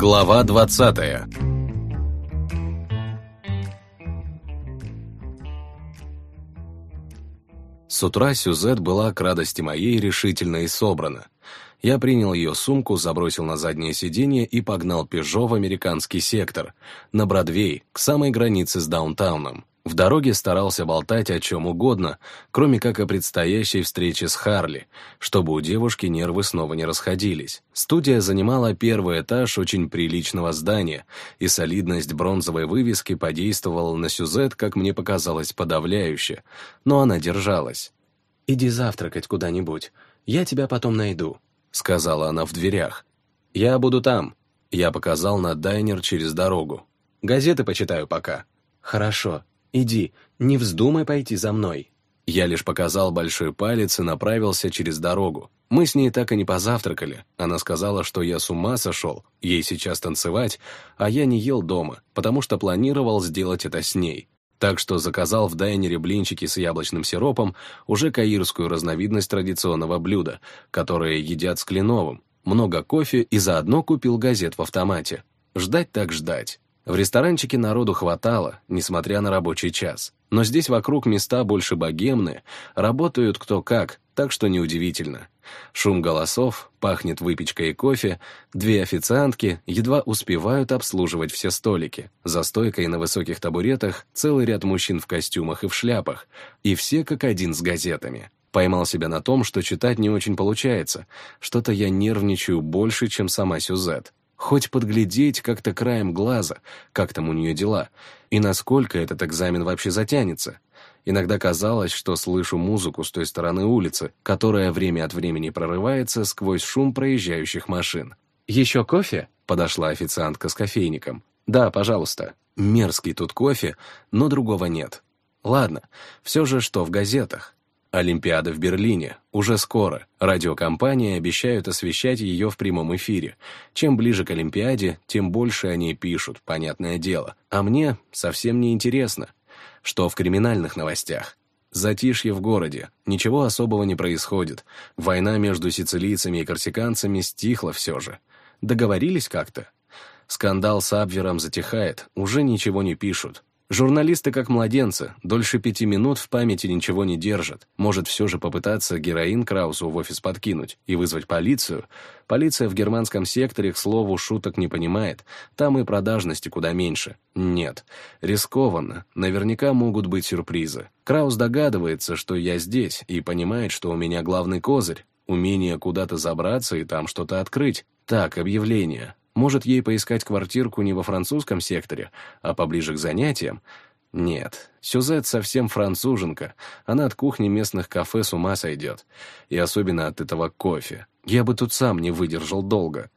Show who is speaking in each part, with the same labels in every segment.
Speaker 1: Глава 20 С утра Сюзет была к радости моей решительно и собрана. Я принял ее сумку, забросил на заднее сиденье и погнал Пежо в американский сектор, на Бродвей, к самой границе с даунтауном. В дороге старался болтать о чем угодно, кроме как о предстоящей встрече с Харли, чтобы у девушки нервы снова не расходились. Студия занимала первый этаж очень приличного здания, и солидность бронзовой вывески подействовала на Сюзет, как мне показалось, подавляюще, но она держалась. «Иди завтракать куда-нибудь, я тебя потом найду», — сказала она в дверях. «Я буду там», — я показал на дайнер через дорогу. «Газеты почитаю пока». «Хорошо», «Иди, не вздумай пойти за мной». Я лишь показал большой палец и направился через дорогу. Мы с ней так и не позавтракали. Она сказала, что я с ума сошел, ей сейчас танцевать, а я не ел дома, потому что планировал сделать это с ней. Так что заказал в дайнере блинчики с яблочным сиропом, уже каирскую разновидность традиционного блюда, которое едят с кленовым, много кофе и заодно купил газет в автомате. Ждать так ждать. В ресторанчике народу хватало, несмотря на рабочий час. Но здесь вокруг места больше богемные, работают кто как, так что неудивительно. Шум голосов, пахнет выпечкой и кофе, две официантки едва успевают обслуживать все столики. За стойкой на высоких табуретах целый ряд мужчин в костюмах и в шляпах, и все как один с газетами. Поймал себя на том, что читать не очень получается. Что-то я нервничаю больше, чем сама Сюзет. Хоть подглядеть как-то краем глаза, как там у нее дела, и насколько этот экзамен вообще затянется. Иногда казалось, что слышу музыку с той стороны улицы, которая время от времени прорывается сквозь шум проезжающих машин. «Еще кофе?» — подошла официантка с кофейником. «Да, пожалуйста. Мерзкий тут кофе, но другого нет. Ладно, все же что в газетах? Олимпиада в Берлине. Уже скоро. Радиокомпании обещают освещать ее в прямом эфире. Чем ближе к Олимпиаде, тем больше они пишут, понятное дело. А мне совсем не интересно. Что в криминальных новостях? Затишье в городе. Ничего особого не происходит. Война между сицилийцами и корсиканцами стихла все же. Договорились как-то? Скандал с Абвером затихает, уже ничего не пишут. Журналисты как младенцы, дольше пяти минут в памяти ничего не держат. Может все же попытаться героин Краусу в офис подкинуть и вызвать полицию. Полиция в германском секторе, к слову, шуток не понимает. Там и продажности куда меньше. Нет. Рискованно. Наверняка могут быть сюрпризы. Краус догадывается, что я здесь, и понимает, что у меня главный козырь. Умение куда-то забраться и там что-то открыть. Так, объявление. Может, ей поискать квартирку не во французском секторе, а поближе к занятиям? Нет, Сюзет совсем француженка. Она от кухни местных кафе с ума сойдет. И особенно от этого кофе. Я бы тут сам не выдержал долго.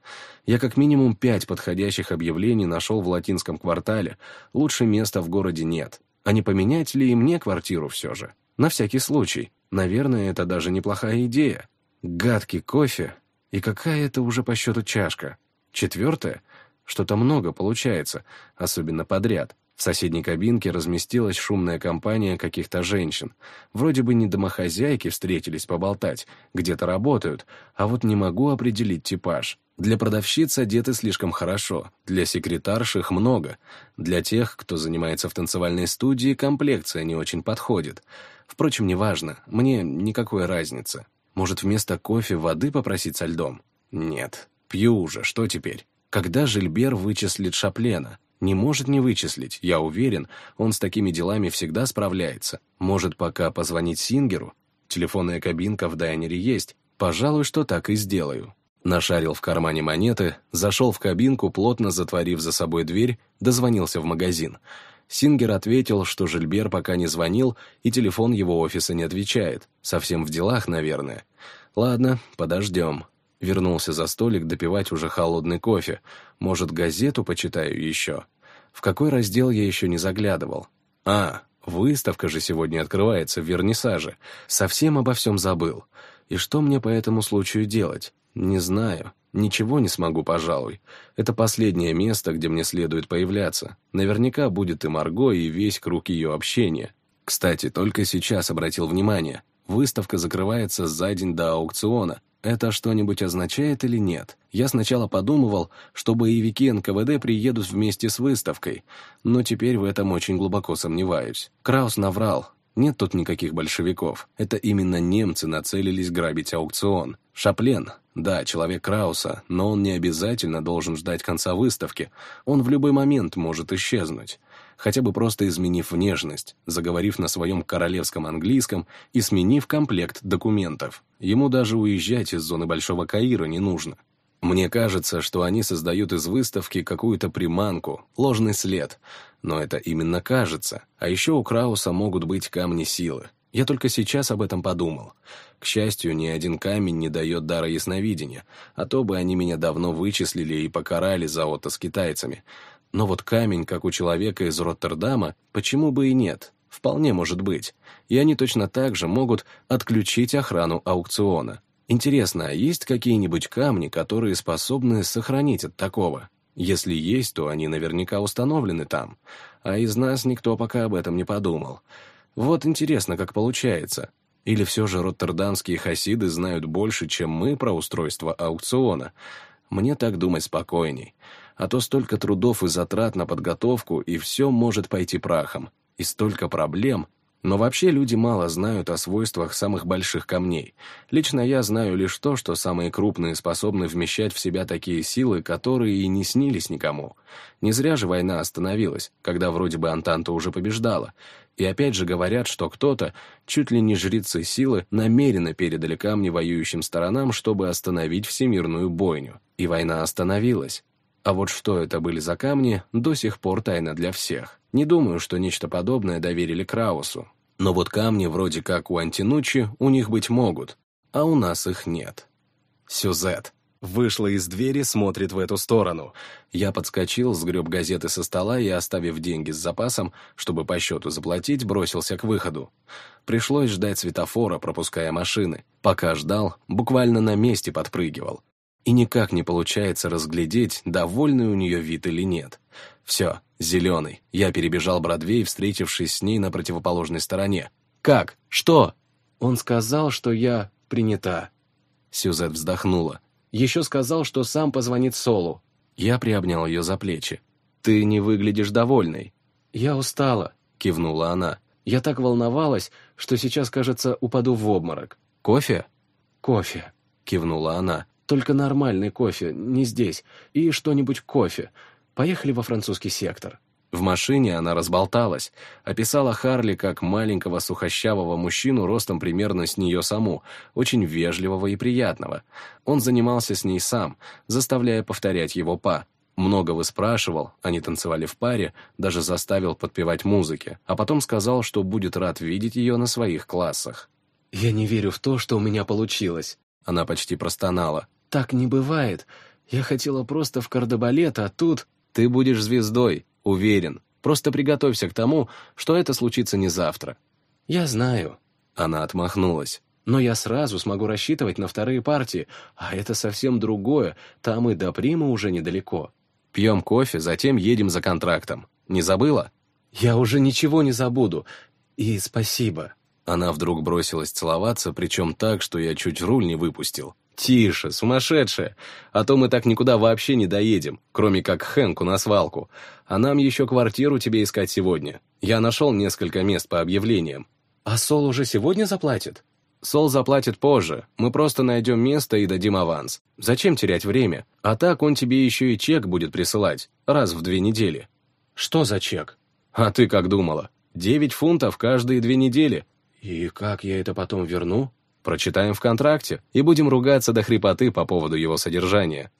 Speaker 1: Я как минимум пять подходящих объявлений нашел в латинском квартале. Лучше места в городе нет. А не поменять ли и мне квартиру все же? На всякий случай. Наверное, это даже неплохая идея. Гадкий кофе. И какая это уже по счету чашка? Четвертое? Что-то много получается, особенно подряд. В соседней кабинке разместилась шумная компания каких-то женщин. Вроде бы не домохозяйки встретились поболтать, где-то работают, а вот не могу определить типаж. Для продавщиц одеты слишком хорошо, для секретарш их много. Для тех, кто занимается в танцевальной студии, комплекция не очень подходит. Впрочем, неважно, мне никакой разницы. Может, вместо кофе воды попросить со льдом? Нет, Пью уже, что теперь? Когда Жильбер вычислит Шаплена? Не может не вычислить, я уверен, он с такими делами всегда справляется. Может, пока позвонить Сингеру? Телефонная кабинка в дайнере есть. Пожалуй, что так и сделаю. Нашарил в кармане монеты, зашел в кабинку, плотно затворив за собой дверь, дозвонился в магазин. Сингер ответил, что Жильбер пока не звонил, и телефон его офиса не отвечает. Совсем в делах, наверное. Ладно, подождем. Вернулся за столик допивать уже холодный кофе. Может, газету почитаю еще? В какой раздел я еще не заглядывал? А, выставка же сегодня открывается в вернисаже. Совсем обо всем забыл. И что мне по этому случаю делать? Не знаю. Ничего не смогу, пожалуй. Это последнее место, где мне следует появляться. Наверняка будет и Марго, и весь круг ее общения. Кстати, только сейчас обратил внимание. Выставка закрывается за день до аукциона. Это что-нибудь означает или нет? Я сначала подумывал, что боевики НКВД приедут вместе с выставкой, но теперь в этом очень глубоко сомневаюсь. Краус наврал. Нет тут никаких большевиков. Это именно немцы нацелились грабить аукцион. Шаплен, да, человек Крауса, но он не обязательно должен ждать конца выставки. Он в любой момент может исчезнуть. Хотя бы просто изменив внешность, заговорив на своем королевском английском и сменив комплект документов. Ему даже уезжать из зоны Большого Каира не нужно. Мне кажется, что они создают из выставки какую-то приманку, ложный след. Но это именно кажется. А еще у Крауса могут быть камни силы. Я только сейчас об этом подумал. К счастью, ни один камень не дает дара ясновидения, а то бы они меня давно вычислили и покарали за ото с китайцами. Но вот камень, как у человека из Роттердама, почему бы и нет? Вполне может быть. И они точно так же могут отключить охрану аукциона. Интересно, а есть какие-нибудь камни, которые способны сохранить от такого? Если есть, то они наверняка установлены там. А из нас никто пока об этом не подумал. Вот интересно, как получается. Или все же роттердамские хасиды знают больше, чем мы про устройство аукциона? Мне так думать спокойней. А то столько трудов и затрат на подготовку, и все может пойти прахом. И столько проблем, но вообще люди мало знают о свойствах самых больших камней. Лично я знаю лишь то, что самые крупные способны вмещать в себя такие силы, которые и не снились никому. Не зря же война остановилась, когда вроде бы Антанта уже побеждала. И опять же говорят, что кто-то, чуть ли не жрицы силы, намеренно передали камни воюющим сторонам, чтобы остановить всемирную бойню. И война остановилась. А вот что это были за камни, до сих пор тайна для всех. Не думаю, что нечто подобное доверили Краусу. Но вот камни вроде как у Антинучи у них быть могут, а у нас их нет. Сюзет. Вышла из двери, смотрит в эту сторону. Я подскочил, сгреб газеты со стола и, оставив деньги с запасом, чтобы по счету заплатить, бросился к выходу. Пришлось ждать светофора, пропуская машины. Пока ждал, буквально на месте подпрыгивал и никак не получается разглядеть, довольный у нее вид или нет. Все, зеленый. Я перебежал Бродвей, встретившись с ней на противоположной стороне. «Как? Что?» Он сказал, что я принята. Сюзет вздохнула. Еще сказал, что сам позвонит Солу. Я приобнял ее за плечи. «Ты не выглядишь довольной». «Я устала», — кивнула она. «Я так волновалась, что сейчас, кажется, упаду в обморок. Кофе?» «Кофе», — кивнула она. Только нормальный кофе, не здесь. И что-нибудь кофе. Поехали во французский сектор». В машине она разболталась, описала Харли как маленького сухощавого мужчину ростом примерно с нее саму, очень вежливого и приятного. Он занимался с ней сам, заставляя повторять его па. Много выспрашивал, они танцевали в паре, даже заставил подпевать музыке, а потом сказал, что будет рад видеть ее на своих классах. «Я не верю в то, что у меня получилось», — она почти простонала. Так не бывает. Я хотела просто в кардебалет, а тут... Ты будешь звездой, уверен. Просто приготовься к тому, что это случится не завтра. Я знаю. Она отмахнулась. Но я сразу смогу рассчитывать на вторые партии, а это совсем другое, там и до Прима уже недалеко. Пьем кофе, затем едем за контрактом. Не забыла? Я уже ничего не забуду. И спасибо. Она вдруг бросилась целоваться, причем так, что я чуть руль не выпустил. «Тише, сумасшедшая! А то мы так никуда вообще не доедем, кроме как Хэнку на свалку. А нам еще квартиру тебе искать сегодня. Я нашел несколько мест по объявлениям». «А Сол уже сегодня заплатит?» «Сол заплатит позже. Мы просто найдем место и дадим аванс. Зачем терять время? А так он тебе еще и чек будет присылать. Раз в две недели». «Что за чек?» «А ты как думала? Девять фунтов каждые две недели». «И как я это потом верну?» Прочитаем в контракте и будем ругаться до хрипоты по поводу его содержания.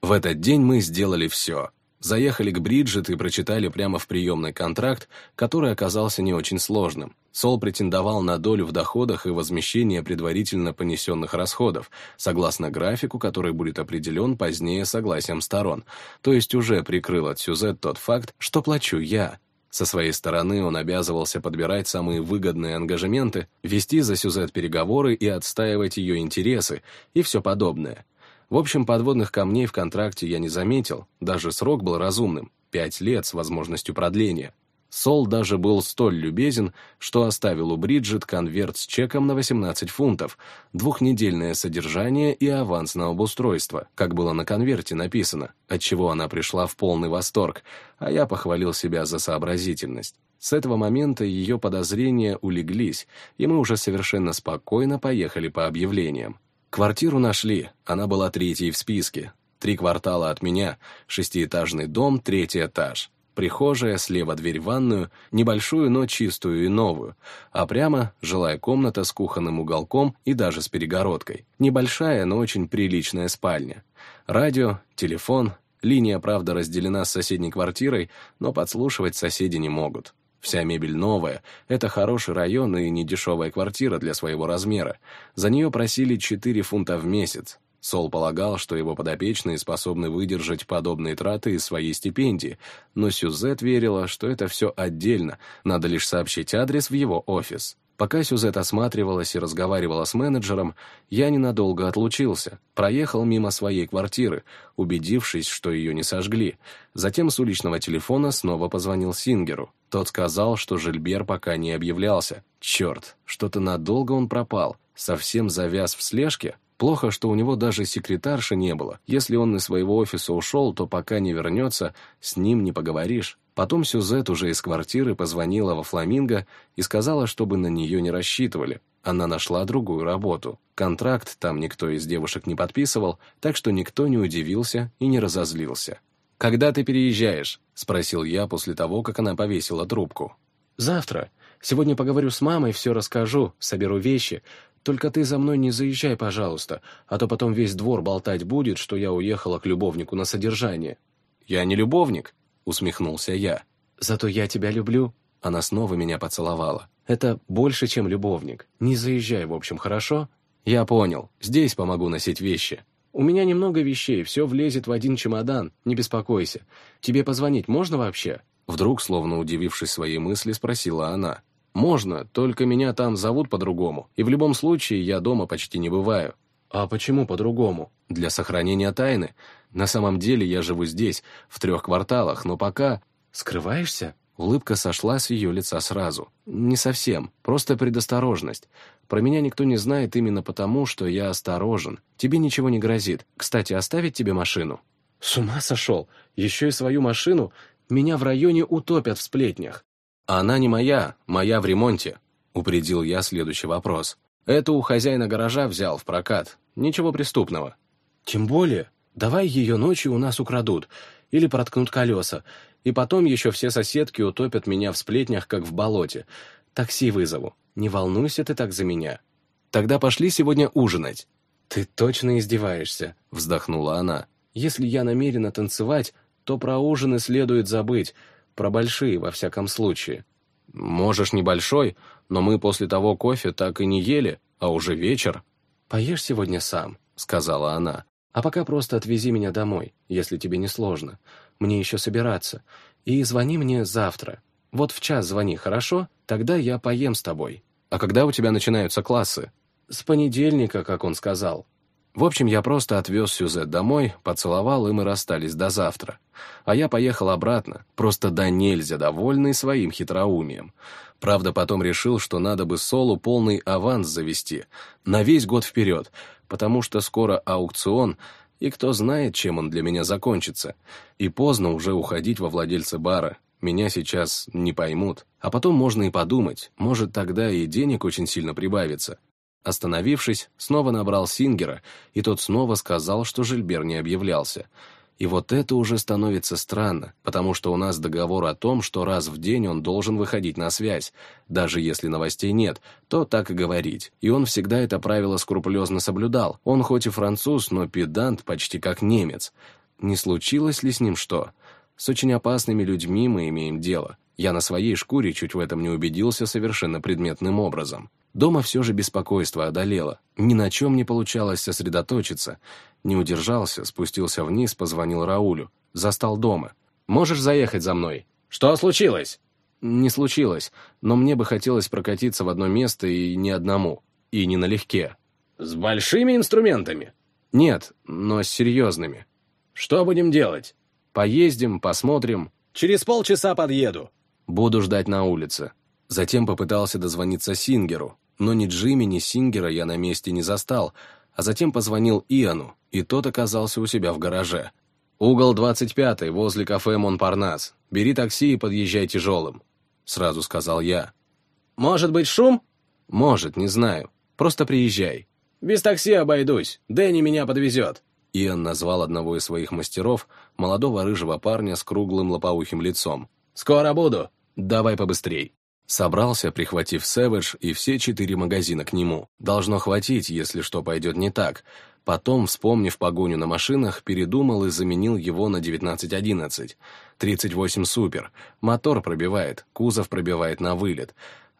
Speaker 1: В этот день мы сделали все. Заехали к Бриджит и прочитали прямо в приемный контракт, который оказался не очень сложным. Сол претендовал на долю в доходах и возмещение предварительно понесенных расходов, согласно графику, который будет определен позднее согласием сторон, то есть уже прикрыл от Сюзет тот факт, что плачу я, со своей стороны он обязывался подбирать самые выгодные ангажементы, вести за Сюзет переговоры и отстаивать ее интересы и все подобное. В общем, подводных камней в контракте я не заметил, даже срок был разумным — пять лет с возможностью продления. Сол даже был столь любезен, что оставил у Бриджит конверт с чеком на 18 фунтов, двухнедельное содержание и аванс на обустройство, как было на конверте написано, отчего она пришла в полный восторг, а я похвалил себя за сообразительность. С этого момента ее подозрения улеглись, и мы уже совершенно спокойно поехали по объявлениям. Квартиру нашли, она была третьей в списке. Три квартала от меня, шестиэтажный дом, третий этаж. Прихожая, слева дверь в ванную, небольшую, но чистую и новую, а прямо жилая комната с кухонным уголком и даже с перегородкой. Небольшая, но очень приличная спальня. Радио, телефон, линия, правда, разделена с соседней квартирой, но подслушивать соседи не могут. Вся мебель новая, это хороший район и недешевая квартира для своего размера. За нее просили 4 фунта в месяц, Сол полагал, что его подопечные способны выдержать подобные траты из своей стипендии, но Сюзет верила, что это все отдельно, надо лишь сообщить адрес в его офис. Пока Сюзет осматривалась и разговаривала с менеджером, я ненадолго отлучился, проехал мимо своей квартиры, убедившись, что ее не сожгли. Затем с уличного телефона снова позвонил Сингеру. Тот сказал, что Жильбер пока не объявлялся. Черт, что-то надолго он пропал. Совсем завяз в слежке? Плохо, что у него даже секретарши не было. Если он из своего офиса ушел, то пока не вернется, с ним не поговоришь. Потом Сюзет уже из квартиры позвонила во Фламинго и сказала, чтобы на нее не рассчитывали. Она нашла другую работу. Контракт там никто из девушек не подписывал, так что никто не удивился и не разозлился. «Когда ты переезжаешь?» — спросил я после того, как она повесила трубку.
Speaker 2: «Завтра. Сегодня поговорю с мамой, все расскажу, соберу вещи. Только ты за мной не заезжай, пожалуйста, а то потом весь двор болтать будет, что я уехала к любовнику на содержание».
Speaker 1: «Я не любовник», — усмехнулся я.
Speaker 2: «Зато я тебя люблю». Она снова меня поцеловала. «Это больше, чем любовник. Не заезжай, в общем, хорошо?»
Speaker 1: «Я понял. Здесь помогу носить вещи».
Speaker 2: «У меня немного вещей, все влезет в один чемодан, не беспокойся. Тебе позвонить можно вообще?»
Speaker 1: Вдруг, словно удивившись своей мысли, спросила она. «Можно, только меня там зовут по-другому, и в любом случае я дома почти не бываю».
Speaker 2: «А почему по-другому?»
Speaker 1: «Для сохранения тайны. На самом деле я живу здесь, в трех кварталах, но пока...»
Speaker 2: «Скрываешься?»
Speaker 1: Улыбка сошла с ее лица сразу. «Не совсем, просто предосторожность. Про меня никто не знает именно потому, что я осторожен. Тебе ничего не грозит. Кстати, оставить тебе машину?»
Speaker 2: «С ума сошел? Еще и свою машину? Меня в районе утопят в сплетнях».
Speaker 1: «Она не моя, моя в ремонте», — упредил я следующий вопрос. «Это у хозяина гаража взял в прокат. Ничего преступного».
Speaker 2: «Тем более. Давай ее ночью у нас украдут. Или проткнут колеса. И потом еще все соседки утопят меня в сплетнях, как в болоте. Такси вызову. Не волнуйся ты так за меня».
Speaker 1: «Тогда пошли сегодня ужинать».
Speaker 2: «Ты точно издеваешься», — вздохнула она. «Если я намерена танцевать, то про ужины следует забыть. Про большие, во всяком случае.
Speaker 1: Можешь небольшой, но мы после того кофе так и не ели, а уже вечер.
Speaker 2: «Поешь сегодня сам», — сказала она. «А пока просто отвези меня домой, если тебе не сложно. Мне еще собираться. И звони мне завтра. Вот в час звони, хорошо? Тогда я поем с тобой».
Speaker 1: «А когда у тебя начинаются классы?»
Speaker 2: «С понедельника, как он сказал».
Speaker 1: В общем, я просто отвез Сюзет домой, поцеловал, и мы расстались до завтра. А я поехал обратно, просто да нельзя довольный своим хитроумием. Правда, потом решил, что надо бы Солу полный аванс завести, на весь год вперед, потому что скоро аукцион, и кто знает, чем он для меня закончится. И поздно уже уходить во владельца бара, меня сейчас не поймут. А потом можно и подумать, может тогда и денег очень сильно прибавится. Остановившись, снова набрал Сингера, и тот снова сказал, что Жильбер не объявлялся. И вот это уже становится странно, потому что у нас договор о том, что раз в день он должен выходить на связь. Даже если новостей нет, то так и говорить. И он всегда это правило скрупулезно соблюдал. Он хоть и француз, но педант почти как немец. Не случилось ли с ним что? С очень опасными людьми мы имеем дело. Я на своей шкуре чуть в этом не убедился совершенно предметным образом. Дома все же беспокойство одолело. Ни на чем не получалось сосредоточиться. Не удержался, спустился вниз, позвонил Раулю. Застал дома. «Можешь заехать за мной?»
Speaker 2: «Что случилось?»
Speaker 1: «Не случилось, но мне бы хотелось прокатиться в одно место и не одному. И не налегке».
Speaker 2: «С большими инструментами?»
Speaker 1: «Нет, но с серьезными».
Speaker 2: «Что будем делать?»
Speaker 1: «Поездим, посмотрим».
Speaker 2: «Через полчаса подъеду».
Speaker 1: Буду ждать на улице. Затем попытался дозвониться Сингеру, но ни Джимми, ни Сингера я на месте не застал, а затем позвонил Иану, и тот оказался у себя в гараже. «Угол 25 возле кафе Монпарнас. Бери такси и подъезжай тяжелым», — сразу сказал я.
Speaker 2: «Может быть, шум?»
Speaker 1: «Может, не знаю. Просто приезжай».
Speaker 2: «Без такси обойдусь. Дэнни меня подвезет».
Speaker 1: Иоанн назвал одного из своих мастеров, молодого рыжего парня с круглым лопоухим лицом.
Speaker 2: «Скоро буду».
Speaker 1: «Давай побыстрей». Собрался, прихватив Сэвэдж и все четыре магазина к нему. Должно хватить, если что пойдет не так. Потом, вспомнив погоню на машинах, передумал и заменил его на 1911. 38 супер. Мотор пробивает, кузов пробивает на вылет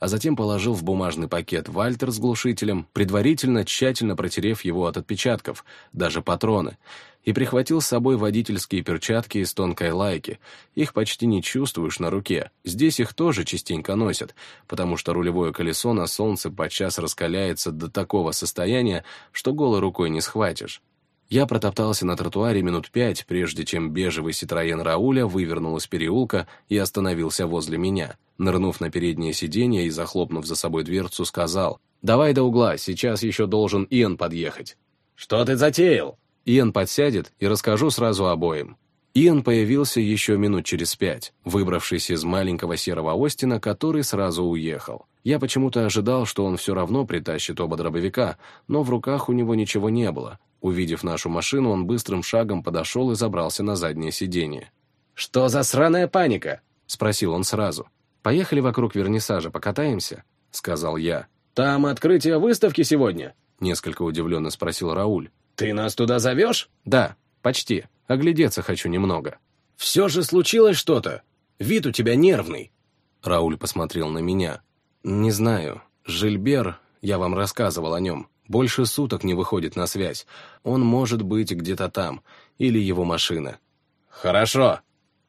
Speaker 1: а затем положил в бумажный пакет Вальтер с глушителем, предварительно тщательно протерев его от отпечатков, даже патроны, и прихватил с собой водительские перчатки из тонкой лайки. Их почти не чувствуешь на руке. Здесь их тоже частенько носят, потому что рулевое колесо на солнце подчас раскаляется до такого состояния, что голой рукой не схватишь. Я протоптался на тротуаре минут пять, прежде чем бежевый Ситроен Рауля вывернул из переулка и остановился возле меня. Нырнув на переднее сиденье и захлопнув за собой дверцу, сказал, «Давай до угла, сейчас еще должен Иэн подъехать».
Speaker 2: «Что ты затеял?»
Speaker 1: Иэн подсядет и расскажу сразу обоим. Иэн появился еще минут через пять, выбравшись из маленького серого Остина, который сразу уехал. Я почему-то ожидал, что он все равно притащит оба дробовика, но в руках у него ничего не было. Увидев нашу машину, он быстрым шагом подошел и забрался на заднее сиденье.
Speaker 2: «Что за сраная паника?»
Speaker 1: — спросил он сразу. «Поехали вокруг вернисажа, покатаемся?» — сказал я.
Speaker 2: «Там открытие выставки сегодня?»
Speaker 1: — несколько удивленно спросил Рауль.
Speaker 2: «Ты нас туда зовешь?»
Speaker 1: «Да, почти. Оглядеться хочу немного».
Speaker 2: «Все же случилось что-то. Вид у тебя нервный».
Speaker 1: Рауль посмотрел на меня. «Не знаю. Жильбер, я вам рассказывал о нем, больше суток не выходит на связь. Он может быть где-то там. Или его машина».
Speaker 2: «Хорошо».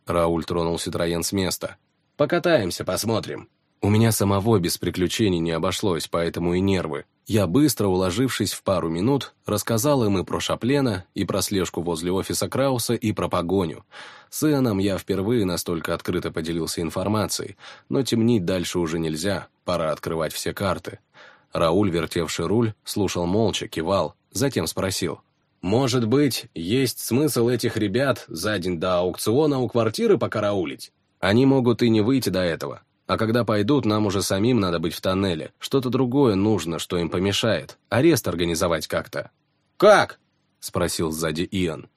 Speaker 1: Рауль тронул Ситроен с места.
Speaker 2: «Покатаемся, посмотрим».
Speaker 1: У меня самого без приключений не обошлось, поэтому и нервы. Я быстро, уложившись в пару минут, рассказал им и про Шаплена, и про слежку возле офиса Крауса, и про погоню. С Иоанном я впервые настолько открыто поделился информацией, но темнить дальше уже нельзя, пора открывать все карты. Рауль, вертевший руль, слушал молча, кивал, затем спросил.
Speaker 2: «Может быть, есть смысл этих ребят за день до аукциона у квартиры покараулить?»
Speaker 1: «Они могут и не выйти до этого. А когда пойдут, нам уже самим надо быть в тоннеле. Что-то другое нужно, что им помешает. Арест организовать как-то».
Speaker 2: «Как?»
Speaker 1: — спросил сзади Иоанн.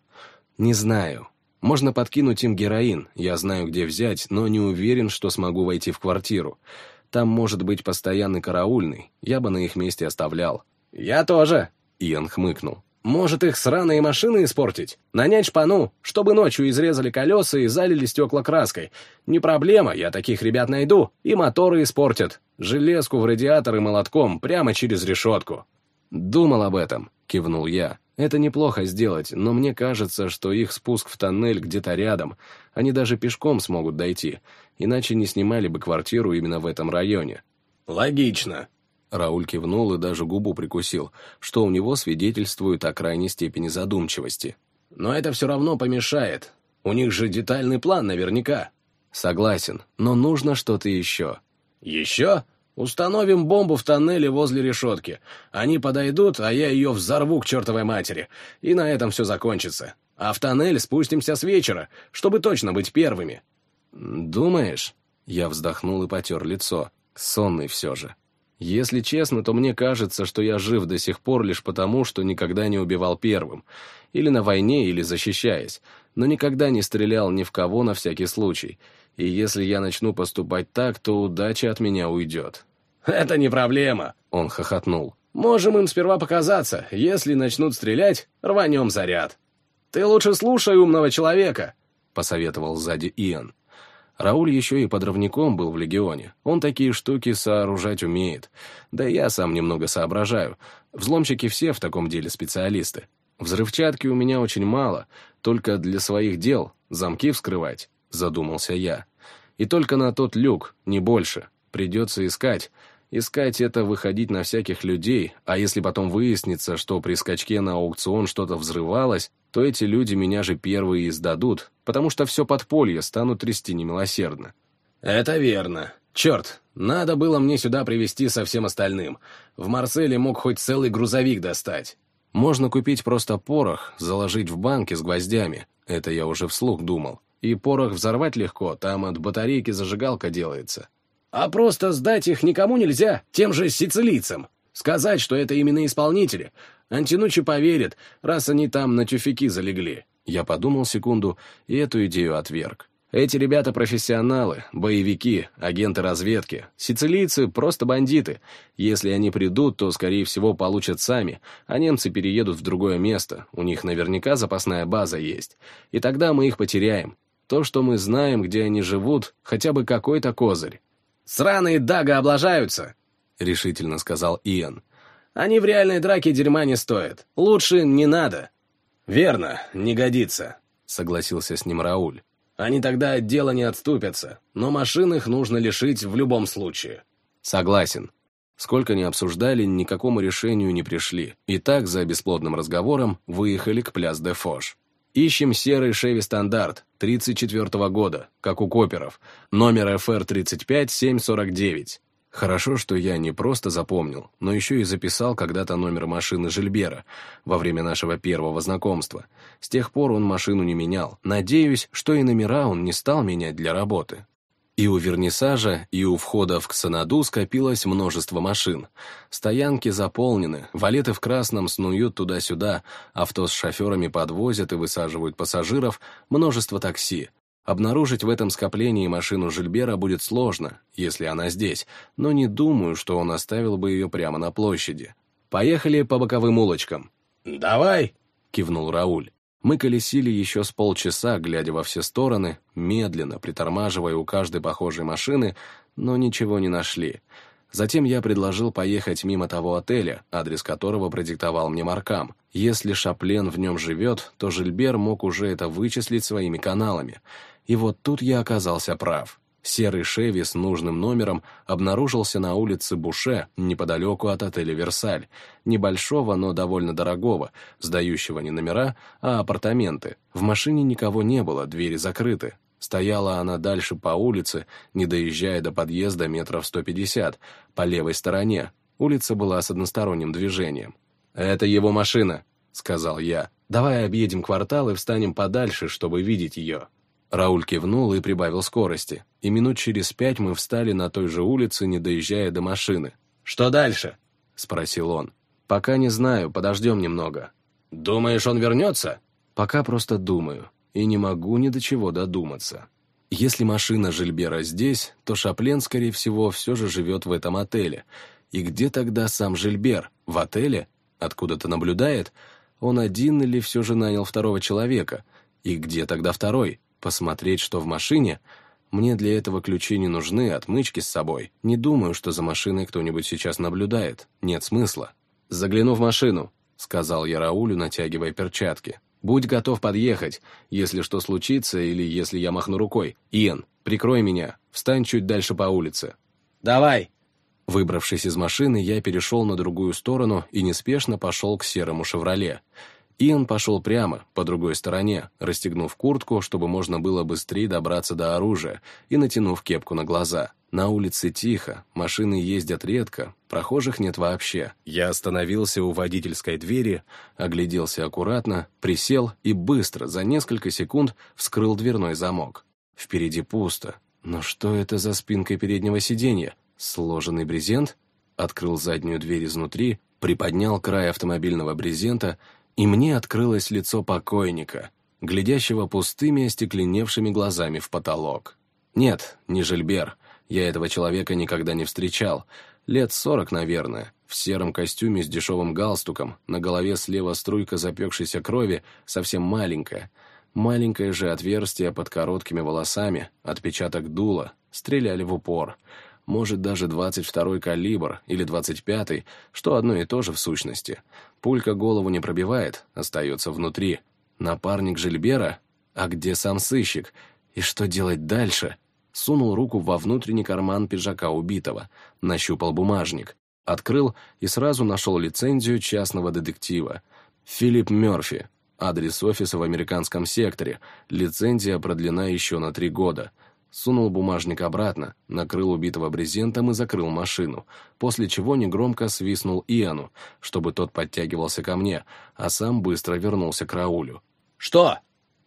Speaker 1: «Не знаю. Можно подкинуть им героин, я знаю, где взять, но не уверен, что смогу войти в квартиру. Там может быть постоянный караульный, я бы на их месте оставлял».
Speaker 2: «Я тоже», —
Speaker 1: Иоанн хмыкнул.
Speaker 2: Может, их сраные машины испортить? Нанять шпану, чтобы ночью изрезали колеса и залили стекла краской. Не проблема, я таких ребят найду. И моторы испортят. Железку в радиатор и молотком прямо через решетку.
Speaker 1: «Думал об этом», — кивнул я. «Это неплохо сделать, но мне кажется, что их спуск в тоннель где-то рядом. Они даже пешком смогут дойти, иначе не снимали бы квартиру именно в этом районе».
Speaker 2: «Логично»,
Speaker 1: Рауль кивнул и даже губу прикусил, что у него свидетельствует о крайней степени задумчивости.
Speaker 2: «Но это все равно помешает. У них же детальный план наверняка».
Speaker 1: «Согласен, но нужно что-то еще».
Speaker 2: «Еще? Установим бомбу в тоннеле возле решетки. Они подойдут, а я ее взорву к чертовой матери. И на этом все закончится. А в тоннель спустимся с вечера, чтобы точно быть первыми».
Speaker 1: «Думаешь?» Я вздохнул и потер лицо. Сонный все же. Если честно, то мне кажется, что я жив до сих пор лишь потому, что никогда не убивал первым. Или на войне, или защищаясь. Но никогда не стрелял ни в кого на всякий случай. И если я начну поступать так, то удача от меня уйдет.
Speaker 2: «Это не проблема», — он хохотнул. «Можем им сперва показаться. Если начнут стрелять, рванем заряд». «Ты лучше слушай умного человека», — посоветовал сзади Иэн.
Speaker 1: Рауль еще и подрывником был в Легионе. Он такие штуки сооружать умеет. Да я сам немного соображаю. Взломщики все в таком деле специалисты. Взрывчатки у меня очень мало, только для своих дел, замки вскрывать, задумался я. И только на тот люк, не больше. Придется искать. Искать это выходить на всяких людей, а если потом выяснится, что при скачке на аукцион что-то взрывалось, то эти люди меня же первые издадут, потому что все подполье станут трясти немилосердно. «Это верно. Черт, надо было мне сюда привезти со всем остальным. В Марселе мог хоть целый грузовик достать. Можно купить просто порох, заложить в банке с гвоздями. Это я уже вслух думал. И порох взорвать легко, там от батарейки зажигалка делается. А просто сдать их никому нельзя, тем же сицилийцам. Сказать, что это именно исполнители. Антинучи поверит, раз они там на тюфяки залегли. Я подумал секунду и эту идею отверг. Эти ребята профессионалы, боевики, агенты разведки. Сицилийцы — просто бандиты. Если они придут, то, скорее всего, получат сами, а немцы переедут в другое место. У них наверняка запасная база есть. И тогда мы их потеряем. То, что мы знаем, где они живут, хотя бы какой-то козырь. «Сраные дага облажаются!» — решительно сказал Иэн. «Они в реальной драке дерьма не стоят. Лучше не надо». «Верно, не годится», — согласился с ним Рауль. Они тогда от дела не отступятся, но машин их нужно лишить в любом случае. Согласен. Сколько ни обсуждали, ни к какому решению не пришли. И так, за бесплодным разговором, выехали к пляс де Фош. Ищем серый Шеви Стандарт 34 -го года, как у коперов, номер ФР 35749. Хорошо, что я не просто запомнил, но еще и записал когда-то номер машины Жильбера во время нашего первого знакомства. С тех пор он машину не менял. Надеюсь, что и номера он не стал менять для работы. И у вернисажа, и у входа в Ксанаду скопилось множество машин. Стоянки заполнены, валеты в красном снуют туда-сюда, авто с шоферами подвозят и высаживают пассажиров, множество такси. Обнаружить в этом скоплении машину Жильбера будет сложно, если она здесь, но не думаю, что он оставил бы ее прямо на площади. Поехали по боковым улочкам. «Давай!» — кивнул Рауль. Мы колесили еще с полчаса, глядя во все стороны, медленно, притормаживая у каждой похожей машины, но ничего не нашли. Затем я предложил поехать мимо того отеля, адрес которого продиктовал мне Маркам. Если Шаплен в нем живет, то Жильбер мог уже это вычислить своими каналами. И вот тут я оказался прав. Серый Шеви с нужным номером обнаружился на улице Буше, неподалеку от отеля «Версаль», небольшого, но довольно дорогого, сдающего не номера, а апартаменты. В машине никого не было, двери закрыты. Стояла она дальше по улице, не доезжая до подъезда метров 150, по левой стороне. Улица была с односторонним движением. «Это его машина», — сказал я. «Давай объедем квартал и встанем подальше, чтобы видеть ее». Рауль кивнул и прибавил скорости, и минут через пять мы встали на той же улице, не доезжая до машины. «Что дальше?» — спросил он. «Пока не знаю, подождем немного». «Думаешь, он вернется?» «Пока просто думаю, и не могу ни до чего додуматься». Если машина Жильбера здесь, то Шаплен, скорее всего, все же живет в этом отеле. И где тогда сам Жильбер? В отеле? Откуда-то наблюдает? Он один или все же нанял второго человека? И где тогда второй? Посмотреть, что в машине? Мне для этого ключи не нужны, отмычки с собой. Не думаю, что за машиной кто-нибудь сейчас наблюдает. Нет смысла. «Загляну в машину», — сказал я Раулю, натягивая перчатки. «Будь готов подъехать, если что случится или если я махну рукой. Иэн, прикрой меня, встань чуть дальше по улице». «Давай!» Выбравшись из машины, я перешел на другую сторону и неспешно пошел к серому «Шевроле». Иэн пошел прямо, по другой стороне, расстегнув куртку, чтобы можно было быстрее добраться до оружия, и натянув кепку на глаза. На улице тихо, машины ездят редко, прохожих нет вообще. Я остановился у водительской двери, огляделся аккуратно, присел и быстро, за несколько секунд, вскрыл дверной замок. Впереди пусто. Но что это за спинкой переднего сиденья? Сложенный брезент? Открыл заднюю дверь изнутри, приподнял край автомобильного брезента и мне открылось лицо покойника, глядящего пустыми остекленевшими глазами в потолок. Нет, не Жильбер, я этого человека никогда не встречал, лет сорок, наверное, в сером костюме с дешевым галстуком, на голове слева струйка запекшейся крови, совсем маленькая, маленькое же отверстие под короткими волосами, отпечаток дула, стреляли в упор — может даже 22-й калибр или 25-й, что одно и то же в сущности. Пулька голову не пробивает, остается внутри. Напарник Жильбера? А где сам сыщик? И что делать дальше? Сунул руку во внутренний карман пиджака убитого, нащупал бумажник, открыл и сразу нашел лицензию частного детектива. Филипп Мёрфи. Адрес офиса в американском секторе. Лицензия продлена еще на три года. Сунул бумажник обратно, накрыл убитого брезентом и закрыл машину, после чего негромко свистнул Иану, чтобы тот подтягивался ко мне, а сам быстро вернулся к Раулю.
Speaker 2: «Что?»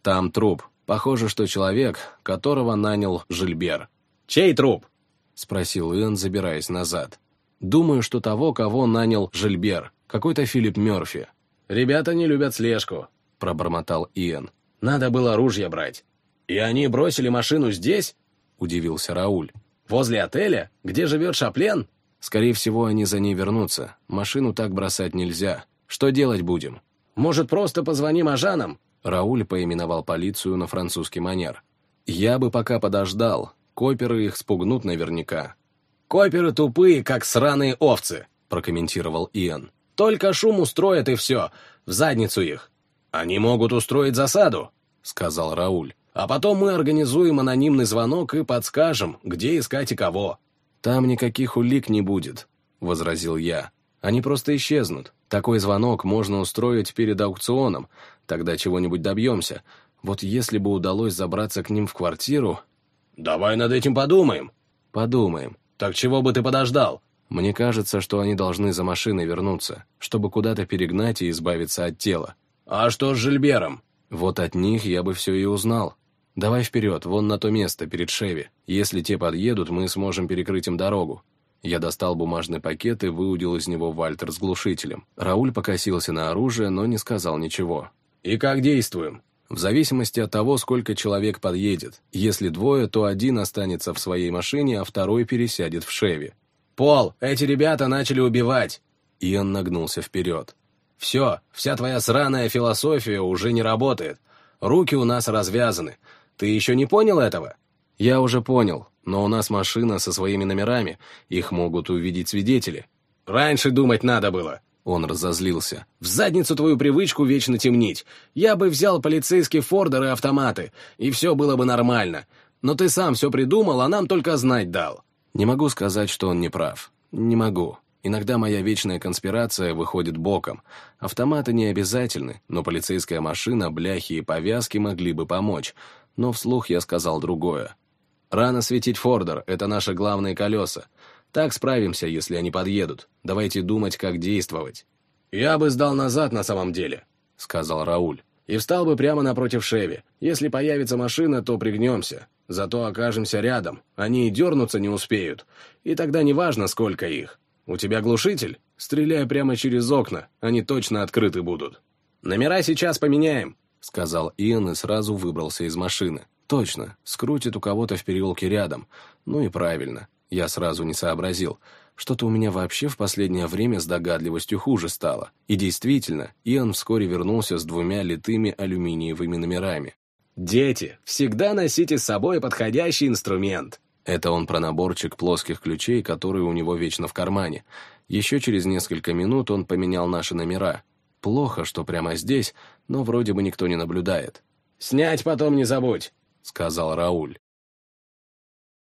Speaker 1: «Там труп. Похоже, что человек, которого нанял Жильбер».
Speaker 2: «Чей труп?»
Speaker 1: — спросил Иэн, забираясь назад. «Думаю, что того, кого нанял Жильбер, какой-то Филипп Мёрфи».
Speaker 2: «Ребята не любят слежку», — пробормотал Иэн. «Надо было ружья брать». «И они бросили машину здесь?» — удивился Рауль. «Возле отеля? Где живет Шаплен?»
Speaker 1: «Скорее всего, они за ней вернутся. Машину так бросать нельзя. Что делать будем?»
Speaker 2: «Может, просто позвоним Ажанам?»
Speaker 1: Рауль поименовал полицию на французский манер. «Я бы пока подождал. Коперы их спугнут наверняка».
Speaker 2: «Коперы тупые, как сраные овцы», — прокомментировал Иэн. «Только шум устроят и все. В задницу их». «Они могут устроить засаду», — сказал Рауль. «А потом мы организуем анонимный звонок и подскажем, где искать и кого».
Speaker 1: «Там никаких улик не будет», — возразил я. «Они просто исчезнут. Такой звонок можно устроить перед аукционом, тогда чего-нибудь добьемся. Вот если бы удалось забраться к ним в квартиру...»
Speaker 2: «Давай над этим подумаем».
Speaker 1: «Подумаем.
Speaker 2: Так чего бы ты подождал?»
Speaker 1: «Мне кажется, что они должны за машиной вернуться, чтобы куда-то перегнать и избавиться от тела».
Speaker 2: «А что с Жильбером?»
Speaker 1: «Вот от них я бы все и узнал. Давай вперед, вон на то место, перед Шеви. Если те подъедут, мы сможем перекрыть им дорогу». Я достал бумажный пакет и выудил из него Вальтер с глушителем. Рауль покосился на оружие, но не сказал ничего.
Speaker 2: «И как действуем?»
Speaker 1: В зависимости от того, сколько человек подъедет. Если двое, то один останется в своей машине, а второй пересядет в Шеви.
Speaker 2: «Пол, эти ребята начали убивать!»
Speaker 1: Иэн нагнулся вперед.
Speaker 2: «Все, вся твоя сраная философия уже не работает. Руки у нас развязаны. Ты еще не понял этого?»
Speaker 1: «Я уже понял, но у нас машина со своими номерами, их могут увидеть свидетели».
Speaker 2: «Раньше думать надо было»,
Speaker 1: он разозлился.
Speaker 2: «В задницу твою привычку вечно темнить. Я бы взял полицейские фордеры и автоматы, и все было бы нормально. Но ты сам все придумал, а нам только знать дал».
Speaker 1: Не могу сказать, что он не прав. Не могу. Иногда моя вечная конспирация выходит боком. Автоматы не обязательны, но полицейская машина, бляхи и повязки могли бы помочь. Но вслух я сказал другое. «Рано светить Фордер — это наши главные колеса. Так справимся, если они подъедут. Давайте думать, как действовать».
Speaker 2: «Я бы сдал назад на самом деле», — сказал Рауль. «И встал бы прямо напротив Шеви. Если появится машина, то пригнемся. Зато окажемся рядом. Они и дернуться не успеют. И тогда неважно, сколько их. У тебя глушитель? Стреляй прямо через окна. Они точно открыты будут. Номера сейчас поменяем», —
Speaker 1: сказал Иэн и сразу выбрался из машины. «Точно. Скрутит у кого-то в переулке рядом. Ну и правильно. Я сразу не сообразил. Что-то у меня вообще в последнее время с догадливостью хуже стало. И действительно, Иоанн вскоре вернулся с двумя литыми алюминиевыми номерами.
Speaker 2: «Дети, всегда носите с собой подходящий инструмент!»
Speaker 1: Это он про наборчик плоских ключей, которые у него вечно в кармане. Еще через несколько минут он поменял наши номера. Плохо, что прямо здесь, но вроде бы никто не наблюдает.
Speaker 2: «Снять потом не забудь», —
Speaker 1: сказал Рауль.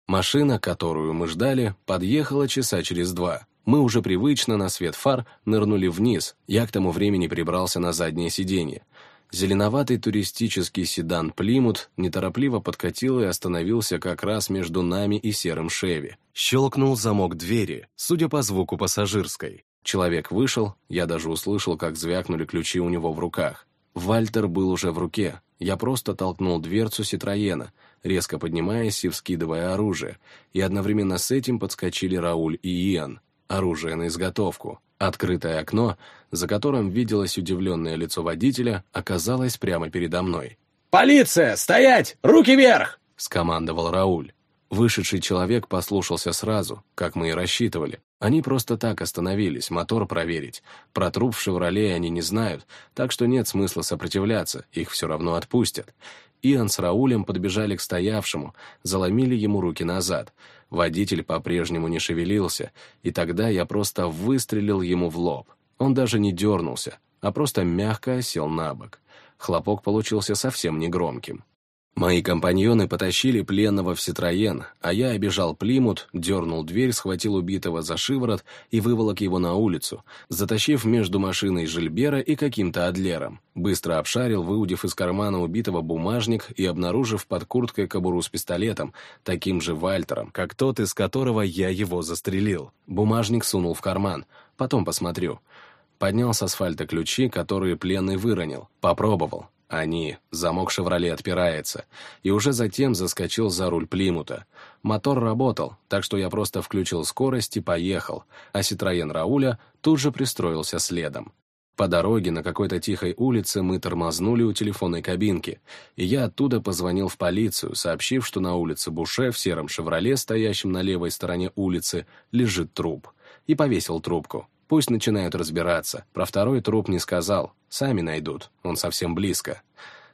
Speaker 1: Машина, которую мы ждали, подъехала часа через два. Мы уже привычно на свет фар нырнули вниз, я к тому времени прибрался на заднее сиденье. Зеленоватый туристический седан «Плимут» неторопливо подкатил и остановился как раз между нами и серым «Шеви». Щелкнул замок двери, судя по звуку пассажирской. Человек вышел, я даже услышал, как звякнули ключи у него в руках. Вальтер был уже в руке. Я просто толкнул дверцу Ситроена, резко поднимаясь и вскидывая оружие, и одновременно с этим подскочили Рауль и Иэн, оружие на изготовку. Открытое окно, за которым виделось удивленное лицо водителя, оказалось прямо передо мной.
Speaker 2: «Полиция! Стоять! Руки вверх!»
Speaker 1: — скомандовал Рауль. Вышедший человек послушался сразу, как мы и рассчитывали. Они просто так остановились, мотор проверить. Про труп в «Шевроле» они не знают, так что нет смысла сопротивляться, их все равно отпустят. Иоанн с Раулем подбежали к стоявшему, заломили ему руки назад. Водитель по-прежнему не шевелился, и тогда я просто выстрелил ему в лоб. Он даже не дернулся, а просто мягко сел на бок. Хлопок получился совсем негромким. Мои компаньоны потащили пленного в Ситроен, а я обежал Плимут, дернул дверь, схватил убитого за шиворот и выволок его на улицу, затащив между машиной Жильбера и каким-то Адлером. Быстро обшарил, выудив из кармана убитого бумажник и обнаружив под курткой кобуру с пистолетом, таким же Вальтером, как тот, из которого я его застрелил. Бумажник сунул в карман. Потом посмотрю. Поднял с асфальта ключи, которые пленный выронил. Попробовал. Они, замок «Шевроле» отпирается, и уже затем заскочил за руль Плимута. Мотор работал, так что я просто включил скорость и поехал, а «Ситроен» Рауля тут же пристроился следом. По дороге на какой-то тихой улице мы тормознули у телефонной кабинки, и я оттуда позвонил в полицию, сообщив, что на улице Буше в сером «Шевроле», стоящем на левой стороне улицы, лежит труп, и повесил трубку. Пусть начинают разбираться. Про второй труп не сказал. Сами найдут. Он совсем близко.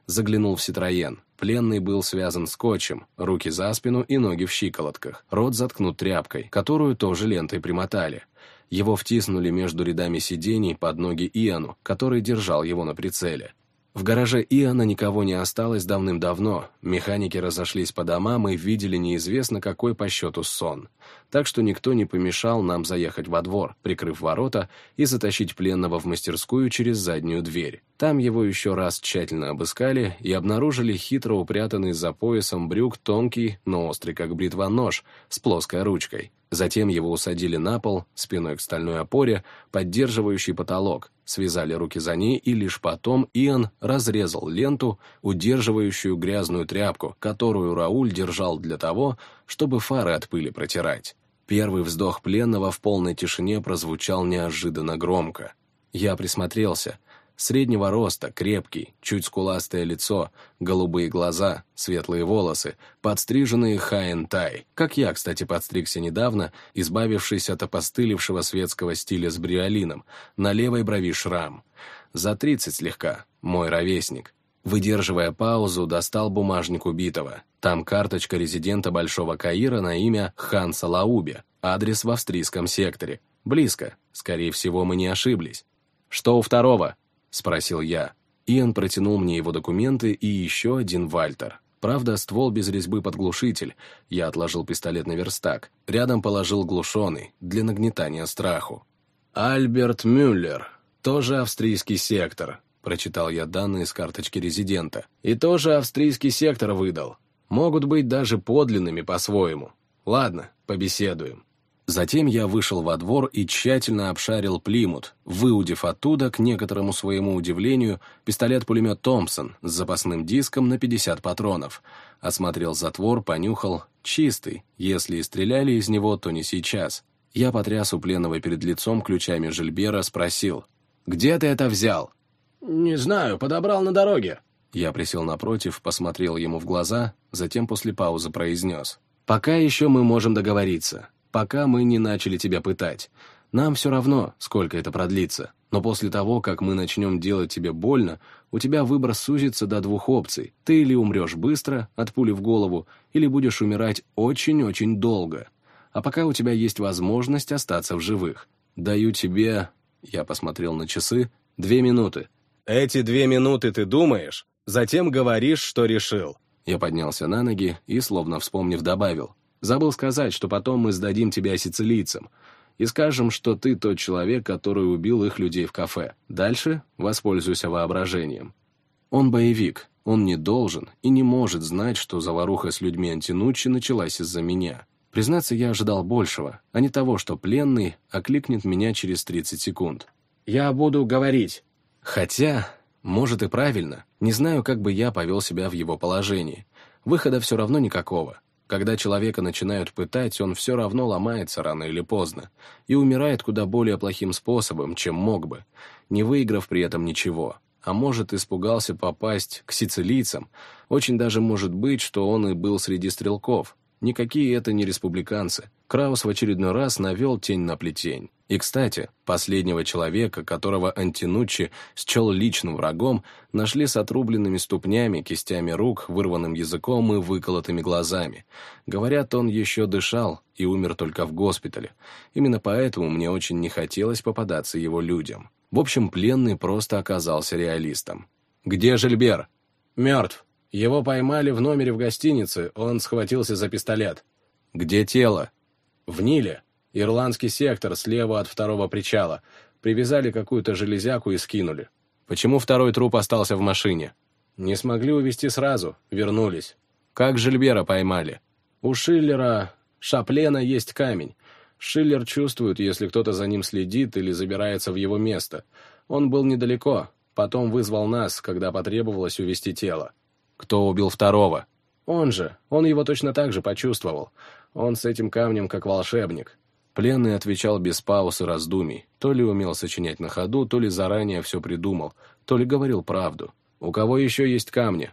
Speaker 1: Заглянул в Ситроен. Пленный был связан скотчем, руки за спину и ноги в щиколотках. Рот заткнут тряпкой, которую тоже лентой примотали. Его втиснули между рядами сидений под ноги Иоанну, который держал его на прицеле. В гараже Иоанна никого не осталось давным-давно, механики разошлись по домам и видели неизвестно какой по счету сон. Так что никто не помешал нам заехать во двор, прикрыв ворота, и затащить пленного в мастерскую через заднюю дверь. Там его еще раз тщательно обыскали и обнаружили хитро упрятанный за поясом брюк тонкий, но острый как бритва нож с плоской ручкой. Затем его усадили на пол, спиной к стальной опоре, поддерживающей потолок, связали руки за ней, и лишь потом Иоанн разрезал ленту, удерживающую грязную тряпку, которую Рауль держал для того, чтобы фары от пыли протирать. Первый вздох пленного в полной тишине прозвучал неожиданно громко. Я присмотрелся — Среднего роста, крепкий, чуть скуластое лицо, голубые глаза, светлые волосы, подстриженные хай-тай, как я, кстати, подстригся недавно, избавившись от опостылевшего светского стиля с бриолином, на левой брови шрам. За тридцать слегка, мой ровесник. Выдерживая паузу, достал бумажник убитого. Там карточка резидента Большого Каира на имя Ханса Лауби, адрес в австрийском секторе. Близко, скорее всего, мы не ошиблись. «Что у второго?» — спросил я. Иэн протянул мне его документы и еще один Вальтер. Правда, ствол без резьбы под глушитель. Я отложил пистолет на верстак. Рядом положил глушеный, для нагнетания страху. «Альберт Мюллер. Тоже австрийский сектор», — прочитал я данные с карточки резидента. «И тоже австрийский сектор выдал. Могут быть даже подлинными по-своему. Ладно, побеседуем». Затем я вышел во двор и тщательно обшарил Плимут, выудив оттуда, к некоторому своему удивлению, пистолет-пулемет «Томпсон» с запасным диском на 50 патронов. Осмотрел затвор, понюхал. Чистый. Если и стреляли из него, то не сейчас. Я потряс у пленного перед лицом ключами Жильбера, спросил. «Где ты это взял?»
Speaker 2: «Не знаю, подобрал на дороге».
Speaker 1: Я присел напротив, посмотрел ему в глаза, затем после паузы произнес. «Пока еще мы можем договориться пока мы не начали тебя пытать. Нам все равно, сколько это продлится, но после того, как мы начнем делать тебе больно, у тебя выбор сузится до двух опций. Ты или умрешь быстро, от пули в голову, или будешь умирать очень-очень долго. А пока у тебя есть возможность остаться в живых. Даю тебе, я посмотрел на часы, две минуты. Эти две минуты ты думаешь, затем говоришь, что решил. Я поднялся на ноги и, словно вспомнив, добавил. Забыл сказать, что потом мы сдадим тебя сицилийцам и скажем, что ты тот человек, который убил их людей в кафе. Дальше воспользуйся воображением. Он боевик, он не должен и не может знать, что заваруха с людьми Антинуччи началась из-за меня. Признаться, я ожидал большего, а не того, что пленный окликнет меня через 30 секунд.
Speaker 2: «Я буду говорить».
Speaker 1: Хотя, может и правильно, не знаю, как бы я повел себя в его положении. Выхода все равно никакого. Когда человека начинают пытать, он все равно ломается рано или поздно и умирает куда более плохим способом, чем мог бы, не выиграв при этом ничего. А может, испугался попасть к сицилийцам. Очень даже может быть, что он и был среди стрелков. Никакие это не республиканцы. Краус в очередной раз навел тень на плетень. И, кстати, последнего человека, которого Антинуччи счел личным врагом, нашли с отрубленными ступнями, кистями рук, вырванным языком и выколотыми глазами. Говорят, он еще дышал и умер только в госпитале. Именно поэтому мне очень не хотелось попадаться его людям. В общем, пленный просто оказался реалистом. «Где Жильбер?»
Speaker 2: «Мертв». Его поймали в номере в гостинице, он схватился за пистолет.
Speaker 1: Где тело?
Speaker 2: В Ниле. Ирландский сектор, слева от второго причала. Привязали какую-то железяку и скинули.
Speaker 1: Почему второй труп остался в машине?
Speaker 2: Не смогли увезти сразу, вернулись.
Speaker 1: Как Жильбера поймали?
Speaker 2: У Шиллера Шаплена есть камень. Шиллер чувствует, если кто-то за ним следит или забирается в его место. Он был недалеко, потом вызвал нас, когда потребовалось увести тело.
Speaker 1: Кто убил второго?
Speaker 2: Он же, он его точно так же почувствовал. Он с этим камнем как волшебник.
Speaker 1: Пленный отвечал без пауз и раздумий. То ли умел сочинять на ходу, то ли заранее все придумал, то ли говорил правду. У кого еще есть камни?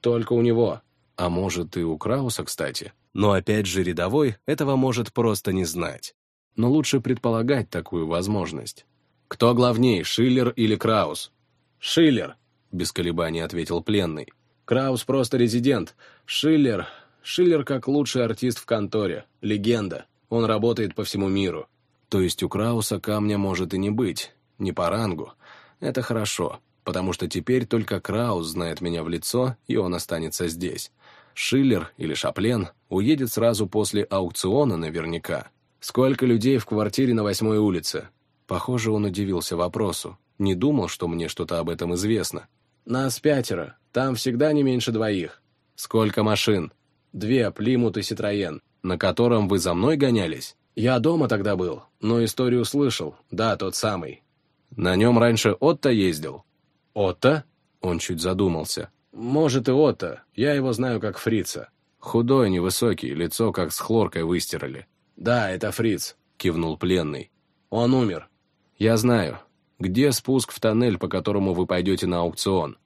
Speaker 2: Только у него.
Speaker 1: А может, и у Крауса, кстати. Но опять же, рядовой этого может просто не знать. Но лучше предполагать такую возможность. Кто главней, Шиллер или Краус?
Speaker 2: Шиллер,
Speaker 1: без колебаний ответил пленный.
Speaker 2: Краус просто резидент. Шиллер... Шиллер как лучший артист в конторе. Легенда. Он работает по всему миру.
Speaker 1: То есть у Крауса камня может и не быть. Не по рангу. Это хорошо, потому что теперь только Краус знает меня в лицо, и он останется здесь. Шиллер или Шаплен уедет сразу после аукциона наверняка. Сколько людей в квартире на восьмой улице? Похоже, он удивился вопросу. Не думал, что мне что-то об этом известно.
Speaker 2: Нас пятеро. Там всегда не меньше двоих.
Speaker 1: Сколько машин?
Speaker 2: Две, Плимут и Ситроен.
Speaker 1: На котором вы за мной гонялись?
Speaker 2: Я дома тогда был, но историю слышал. Да, тот самый.
Speaker 1: На нем раньше Отто ездил?
Speaker 2: Отто?
Speaker 1: Он чуть задумался.
Speaker 2: Может и Отто. Я его знаю как Фрица.
Speaker 1: Худой, невысокий, лицо как с хлоркой выстирали.
Speaker 2: Да, это Фриц.
Speaker 1: Кивнул пленный.
Speaker 2: Он умер.
Speaker 1: Я знаю. Где спуск в тоннель, по которому вы пойдете на аукцион?